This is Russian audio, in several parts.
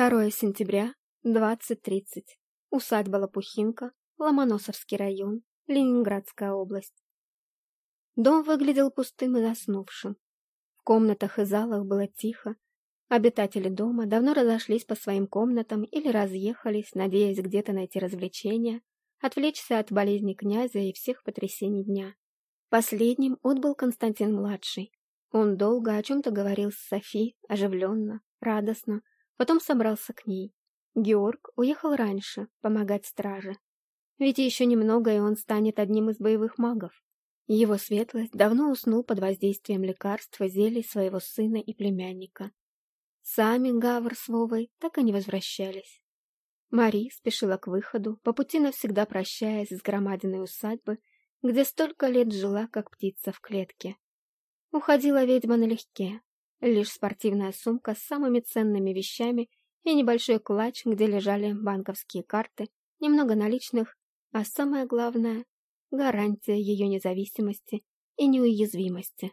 2 сентября, 20.30. Усадьба Лопухинка, Ломоносовский район, Ленинградская область. Дом выглядел пустым и заснувшим. В комнатах и залах было тихо. Обитатели дома давно разошлись по своим комнатам или разъехались, надеясь где-то найти развлечения, отвлечься от болезни князя и всех потрясений дня. Последним отбыл Константин-младший. Он долго о чем-то говорил с Софи, оживленно, радостно, потом собрался к ней. Георг уехал раньше, помогать страже. Ведь еще немного, и он станет одним из боевых магов. Его светлость давно уснул под воздействием лекарства зелий своего сына и племянника. Сами Гавр с Вовой так и не возвращались. Мари спешила к выходу, по пути навсегда прощаясь с громадиной усадьбы, где столько лет жила, как птица в клетке. Уходила ведьма налегке. Лишь спортивная сумка с самыми ценными вещами и небольшой клатч, где лежали банковские карты, немного наличных, а самое главное гарантия ее независимости и неуязвимости.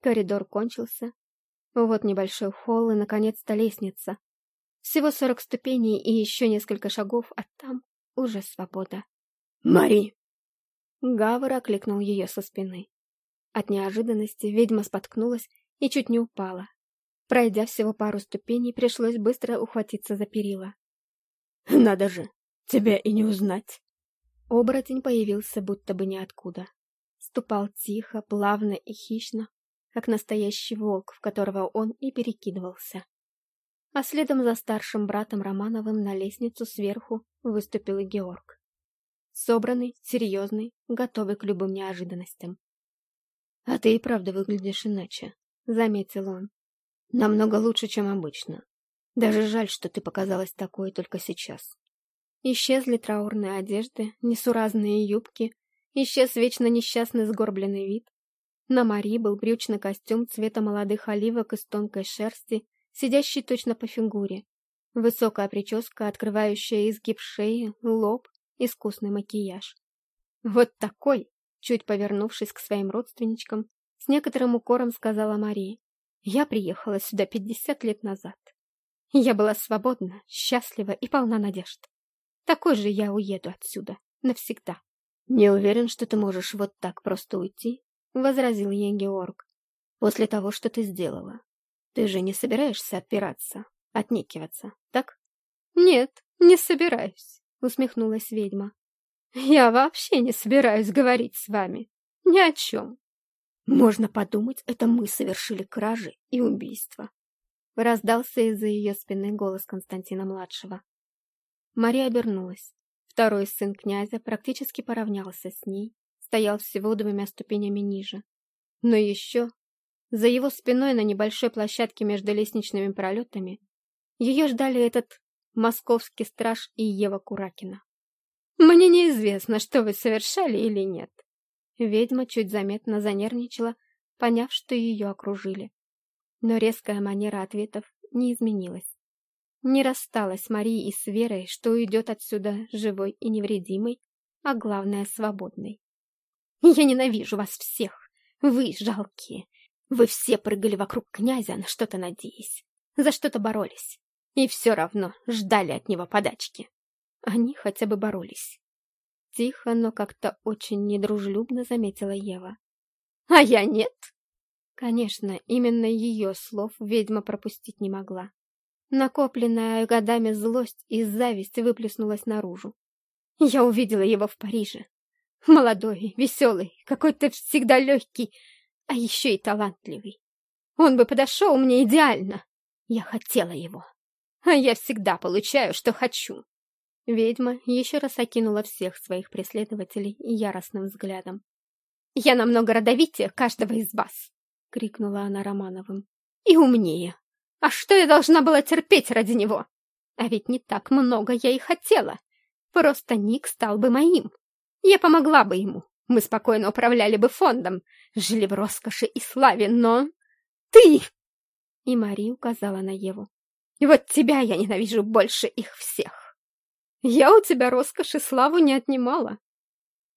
Коридор кончился. Вот небольшой холл и, наконец-то, лестница. Всего сорок ступеней и еще несколько шагов, а там уже свобода. «Мари!» Гавр окликнул ее со спины. От неожиданности ведьма споткнулась и чуть не упала. Пройдя всего пару ступеней, пришлось быстро ухватиться за перила. «Надо же, тебя и не узнать!» Оборотень появился будто бы ниоткуда. Ступал тихо, плавно и хищно, как настоящий волк, в которого он и перекидывался. А следом за старшим братом Романовым на лестницу сверху выступил и Георг. Собранный, серьезный, готовый к любым неожиданностям. «А ты и правда выглядишь иначе», — заметил он. «Намного лучше, чем обычно. Даже жаль, что ты показалась такой только сейчас». Исчезли траурные одежды, несуразные юбки, исчез вечно несчастный сгорбленный вид. На Мари был брючный костюм цвета молодых оливок из тонкой шерсти, сидящий точно по фигуре. Высокая прическа, открывающая изгиб шеи, лоб, искусный макияж. Вот такой, чуть повернувшись к своим родственничкам, с некоторым укором сказала Мария. Я приехала сюда пятьдесят лет назад. Я была свободна, счастлива и полна надежд. Такой же я уеду отсюда. Навсегда. Не уверен, что ты можешь вот так просто уйти, — возразил ей Георг. После того, что ты сделала. Ты же не собираешься отпираться, отнекиваться, так? Нет, не собираюсь, — усмехнулась ведьма. Я вообще не собираюсь говорить с вами. Ни о чем. Можно подумать, это мы совершили кражи и убийство. Раздался из-за ее спины голос Константина-младшего. Мария обернулась. Второй сын князя практически поравнялся с ней, стоял всего двумя ступенями ниже. Но еще, за его спиной на небольшой площадке между лестничными пролетами, ее ждали этот московский страж и Ева Куракина. «Мне неизвестно, что вы совершали или нет». Ведьма чуть заметно занервничала, поняв, что ее окружили. Но резкая манера ответов не изменилась. Не рассталась Марии и с Верой, что уйдет отсюда живой и невредимой, а главное, свободной. «Я ненавижу вас всех! Вы жалкие! Вы все прыгали вокруг князя, на что-то надеясь, за что-то боролись, и все равно ждали от него подачки. Они хотя бы боролись». Тихо, но как-то очень недружелюбно заметила Ева. «А я нет!» Конечно, именно ее слов ведьма пропустить не могла. Накопленная годами злость и зависть выплеснулась наружу. Я увидела его в Париже. Молодой, веселый, какой-то всегда легкий, а еще и талантливый. Он бы подошел мне идеально. Я хотела его. А я всегда получаю, что хочу. Ведьма еще раз окинула всех своих преследователей яростным взглядом. «Я намного родовитее каждого из вас!» — крикнула она Романовым. «И умнее!» А что я должна была терпеть ради него? А ведь не так много я и хотела. Просто Ник стал бы моим. Я помогла бы ему. Мы спокойно управляли бы фондом, жили в роскоши и славе, но... Ты! И Мари указала на Еву. И вот тебя я ненавижу больше их всех. Я у тебя роскошь и славу не отнимала.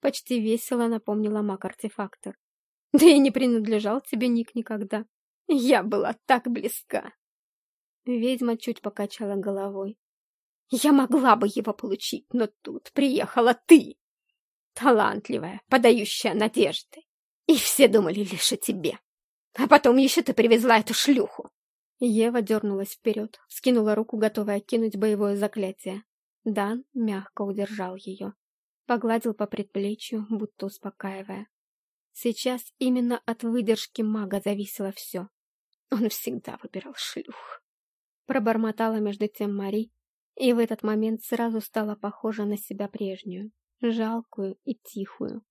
Почти весело напомнила маг-артефактор. Да и не принадлежал тебе Ник никогда. Я была так близка. Ведьма чуть покачала головой. Я могла бы его получить, но тут приехала ты, талантливая, подающая надежды. И все думали лишь о тебе. А потом еще ты привезла эту шлюху. Ева дернулась вперед, скинула руку, готовая кинуть боевое заклятие. Дан мягко удержал ее. Погладил по предплечью, будто успокаивая. Сейчас именно от выдержки мага зависело все. Он всегда выбирал шлюх. Пробормотала между тем Мари, и в этот момент сразу стала похожа на себя прежнюю, жалкую и тихую.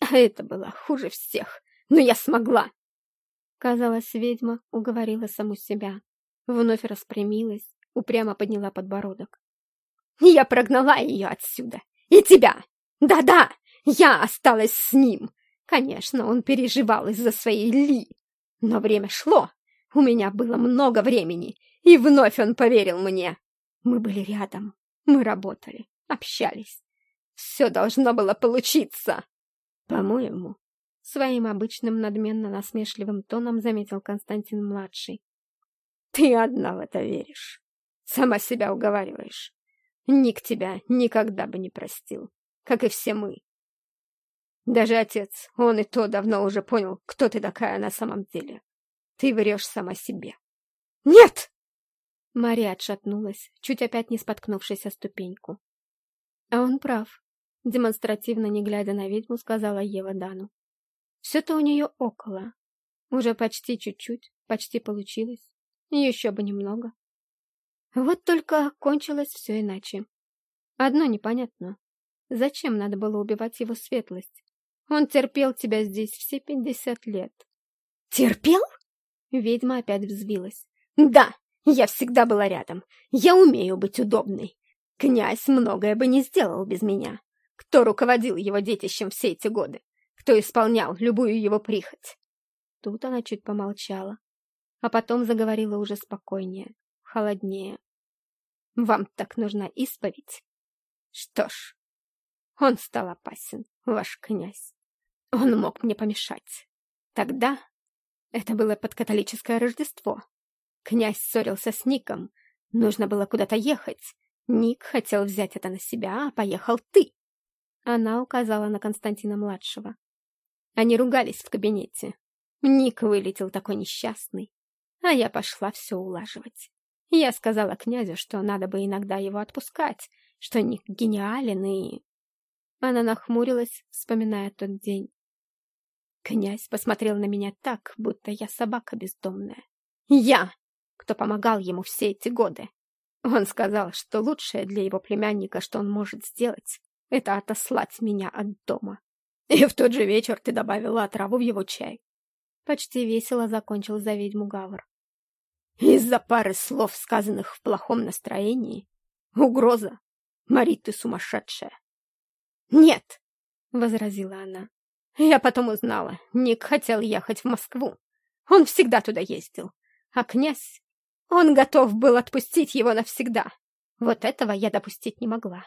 А это было хуже всех, но я смогла! Казалось, ведьма уговорила саму себя, вновь распрямилась, упрямо подняла подбородок. Я прогнала ее отсюда, и тебя! Да-да, я осталась с ним! Конечно, он переживал из-за своей Ли, но время шло, у меня было много времени, и вновь он поверил мне. Мы были рядом, мы работали, общались. Все должно было получиться. По-моему, своим обычным надменно-насмешливым тоном заметил Константин-младший. Ты одна в это веришь. Сама себя уговариваешь. Ник тебя никогда бы не простил, как и все мы. Даже отец, он и то давно уже понял, кто ты такая на самом деле. Ты врешь сама себе. Нет! Мария отшатнулась, чуть опять не споткнувшись о ступеньку. А он прав. Демонстративно, не глядя на ведьму, сказала Ева Дану. Все-то у нее около. Уже почти чуть-чуть, почти получилось. Еще бы немного. Вот только кончилось все иначе. Одно непонятно. Зачем надо было убивать его светлость? Он терпел тебя здесь все пятьдесят лет. Терпел? Ведьма опять взвилась. Да, я всегда была рядом. Я умею быть удобной. Князь многое бы не сделал без меня. Кто руководил его детищем все эти годы? Кто исполнял любую его прихоть? Тут она чуть помолчала, а потом заговорила уже спокойнее, холоднее. Вам так нужна исповедь? Что ж, он стал опасен, ваш князь. Он мог мне помешать. Тогда это было под католическое Рождество. Князь ссорился с Ником. Нужно было куда-то ехать. Ник хотел взять это на себя, а поехал ты. Она указала на Константина-младшего. Они ругались в кабинете. Ник вылетел такой несчастный. А я пошла все улаживать. Я сказала князю, что надо бы иногда его отпускать, что Ник гениален и... Она нахмурилась, вспоминая тот день. Князь посмотрел на меня так, будто я собака бездомная. Я, кто помогал ему все эти годы. Он сказал, что лучшее для его племянника, что он может сделать, это отослать меня от дома. И в тот же вечер ты добавила отраву в его чай. Почти весело закончил за ведьму Гавр. Из-за пары слов, сказанных в плохом настроении, угроза. Мари, ты сумасшедшая. Нет, возразила она. Я потом узнала, Ник хотел ехать в Москву. Он всегда туда ездил. А князь, он готов был отпустить его навсегда. Вот этого я допустить не могла.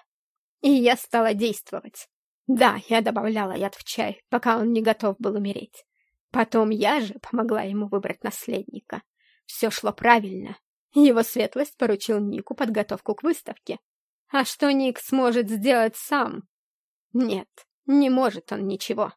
И я стала действовать. Да, я добавляла яд в чай, пока он не готов был умереть. Потом я же помогла ему выбрать наследника. Все шло правильно. Его светлость поручил Нику подготовку к выставке. А что Ник сможет сделать сам? Нет, не может он ничего.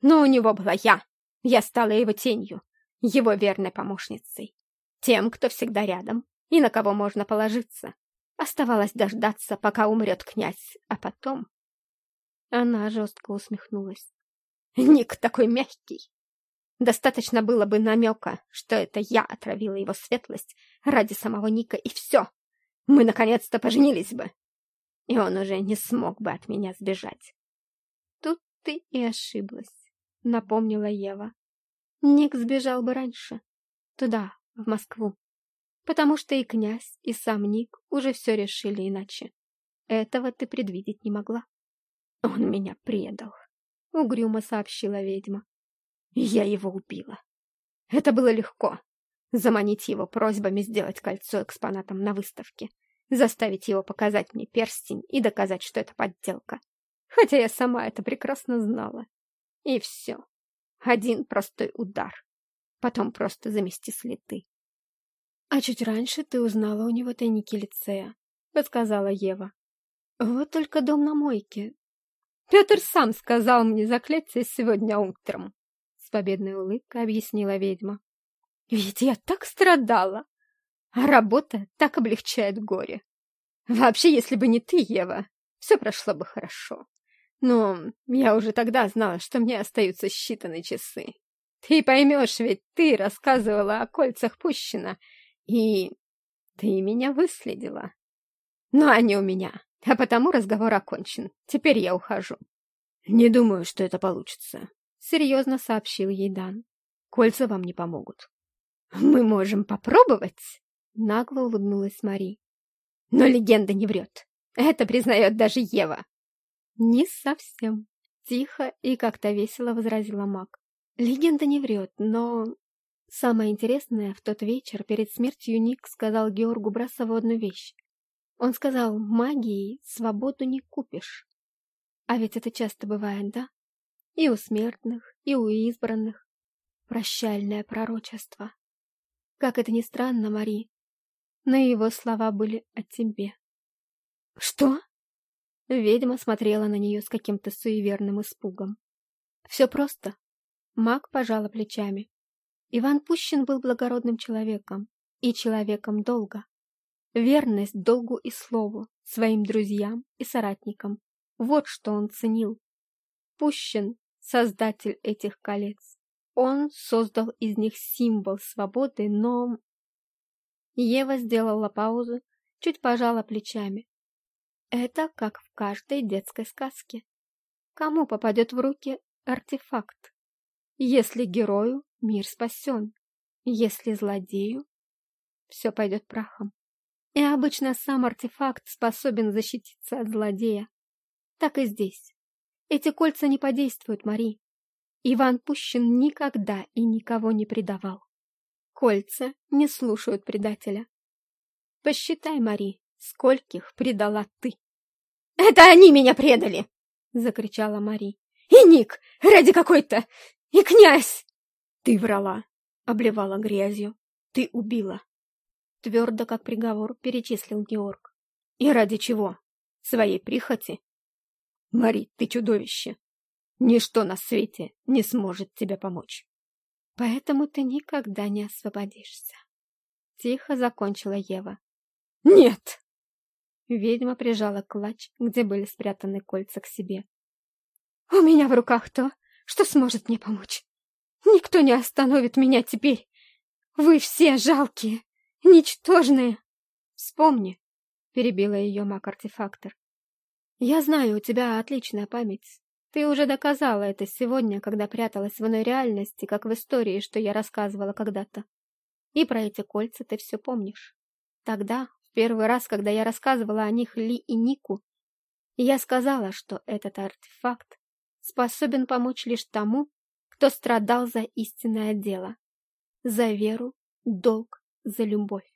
Но у него была я. Я стала его тенью, его верной помощницей. Тем, кто всегда рядом и на кого можно положиться. Оставалось дождаться, пока умрет князь, а потом... Она жестко усмехнулась. Ник такой мягкий. Достаточно было бы намека, что это я отравила его светлость ради самого Ника, и все. Мы наконец-то поженились бы. И он уже не смог бы от меня сбежать. Тут ты и ошиблась, напомнила Ева. Ник сбежал бы раньше. Туда, в Москву. Потому что и князь, и сам Ник уже все решили иначе. Этого ты предвидеть не могла. Он меня предал, угрюмо сообщила ведьма. Я его убила. Это было легко. Заманить его просьбами сделать кольцо экспонатом на выставке, заставить его показать мне перстень и доказать, что это подделка. Хотя я сама это прекрасно знала. И все. Один простой удар потом просто замести следы. А чуть раньше ты узнала у него тайники лицея, подсказала Ева. Вот только дом на мойке. Петр сам сказал мне заклятие сегодня утром, с победной улыбкой объяснила ведьма. Ведь я так страдала, а работа так облегчает горе. Вообще, если бы не ты, Ева, все прошло бы хорошо. Но я уже тогда знала, что мне остаются считанные часы. Ты поймешь, ведь ты рассказывала о кольцах Пущина, и ты меня выследила. Но они у меня, а потому разговор окончен. Теперь я ухожу. Не думаю, что это получится, — серьезно сообщил ей Дан. Кольца вам не помогут. Мы можем попробовать, — нагло улыбнулась Мари. Но легенда не врет. Это признает даже Ева. Не совсем. Тихо и как-то весело возразила маг. Легенда не врет, но... Самое интересное, в тот вечер перед смертью Ник сказал Георгу Брасову одну вещь. Он сказал, магией свободу не купишь. А ведь это часто бывает, да? И у смертных, и у избранных. Прощальное пророчество. Как это ни странно, Мари, но его слова были о тебе. Что? Ведьма смотрела на нее с каким-то суеверным испугом. Все просто. Маг пожала плечами. Иван Пущин был благородным человеком и человеком долга. Верность долгу и слову, своим друзьям и соратникам. Вот что он ценил. Пущин — создатель этих колец. Он создал из них символ свободы, но... Ева сделала паузу, чуть пожала плечами. Это как в каждой детской сказке. Кому попадет в руки артефакт? Если герою мир спасен, если злодею все пойдет прахом. И обычно сам артефакт способен защититься от злодея. Так и здесь. Эти кольца не подействуют, Мари. Иван Пущин никогда и никого не предавал. Кольца не слушают предателя. Посчитай, Мари, скольких предала ты. — Это они меня предали! — закричала Мари. — И Ник, ради какой-то... И князь! Ты врала, обливала грязью. Ты убила. Твердо, как приговор, перечислил Георг. И ради чего? Своей прихоти? Мари, ты чудовище. Ничто на свете не сможет тебе помочь. Поэтому ты никогда не освободишься. Тихо закончила Ева. Нет! Ведьма прижала клатч, где были спрятаны кольца к себе. У меня в руках то, что сможет мне помочь. Никто не остановит меня теперь. Вы все жалкие, ничтожные. Вспомни, перебила ее маг-артефактор. Я знаю, у тебя отличная память. Ты уже доказала это сегодня, когда пряталась в иной реальности, как в истории, что я рассказывала когда-то. И про эти кольца ты все помнишь. Тогда, в первый раз, когда я рассказывала о них Ли и Нику, я сказала, что этот артефакт способен помочь лишь тому, кто страдал за истинное дело, за веру, долг, за любовь.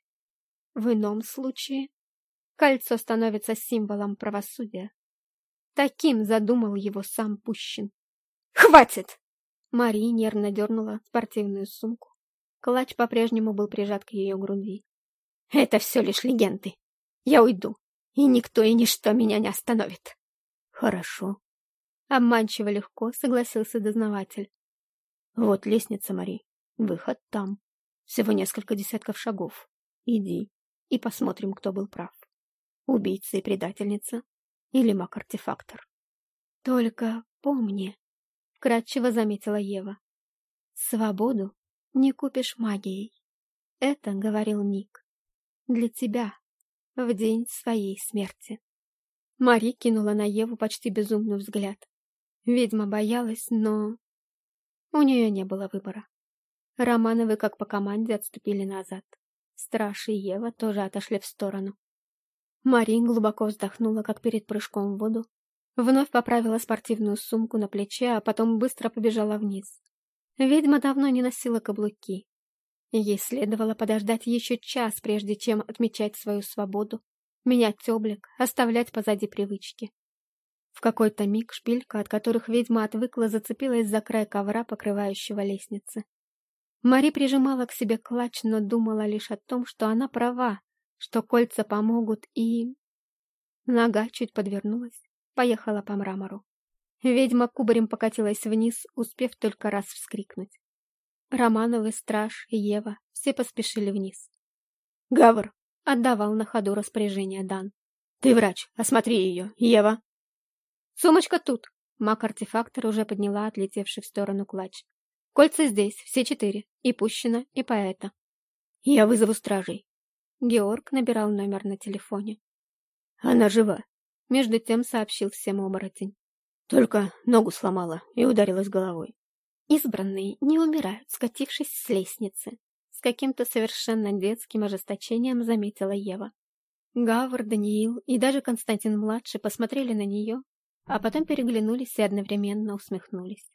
В ином случае кольцо становится символом правосудия. Таким задумал его сам Пущин. «Хватит!» Мария нервно дернула спортивную сумку. Клач по-прежнему был прижат к ее груди. «Это все лишь легенды. Я уйду, и никто и ничто меня не остановит». «Хорошо». Обманчиво легко согласился дознаватель. «Вот лестница, Мари. Выход там. Всего несколько десятков шагов. Иди, и посмотрим, кто был прав. Убийца и предательница или маг-артефактор. Только помни, — вкратчиво заметила Ева, — свободу не купишь магией. Это говорил Ник. Для тебя, в день своей смерти. Мари кинула на Еву почти безумный взгляд. Ведьма боялась, но... У нее не было выбора. Романовы, как по команде, отступили назад. Страж и Ева тоже отошли в сторону. Марин глубоко вздохнула, как перед прыжком в воду, вновь поправила спортивную сумку на плече, а потом быстро побежала вниз. Ведьма давно не носила каблуки. Ей следовало подождать еще час, прежде чем отмечать свою свободу, менять облик, оставлять позади привычки. В какой-то миг шпилька, от которых ведьма отвыкла, зацепилась за край ковра, покрывающего лестницы. Мари прижимала к себе клатч, но думала лишь о том, что она права, что кольца помогут и... Нога чуть подвернулась, поехала по мрамору. Ведьма кубарем покатилась вниз, успев только раз вскрикнуть. Романовы, Страж Ева все поспешили вниз. «Гавр!» — отдавал на ходу распоряжение Дан. «Ты врач, осмотри ее, Ева!» «Сумочка тут!» — маг-артефактор уже подняла отлетевший в сторону клатч. «Кольца здесь, все четыре, и пущено, и поэта». «Я вызову стражей». Георг набирал номер на телефоне. «Она жива», — между тем сообщил всем оборотень. «Только ногу сломала и ударилась головой». Избранные не умирают, скатившись с лестницы. С каким-то совершенно детским ожесточением заметила Ева. Гавр, Даниил и даже Константин-младший посмотрели на нее, а потом переглянулись и одновременно усмехнулись.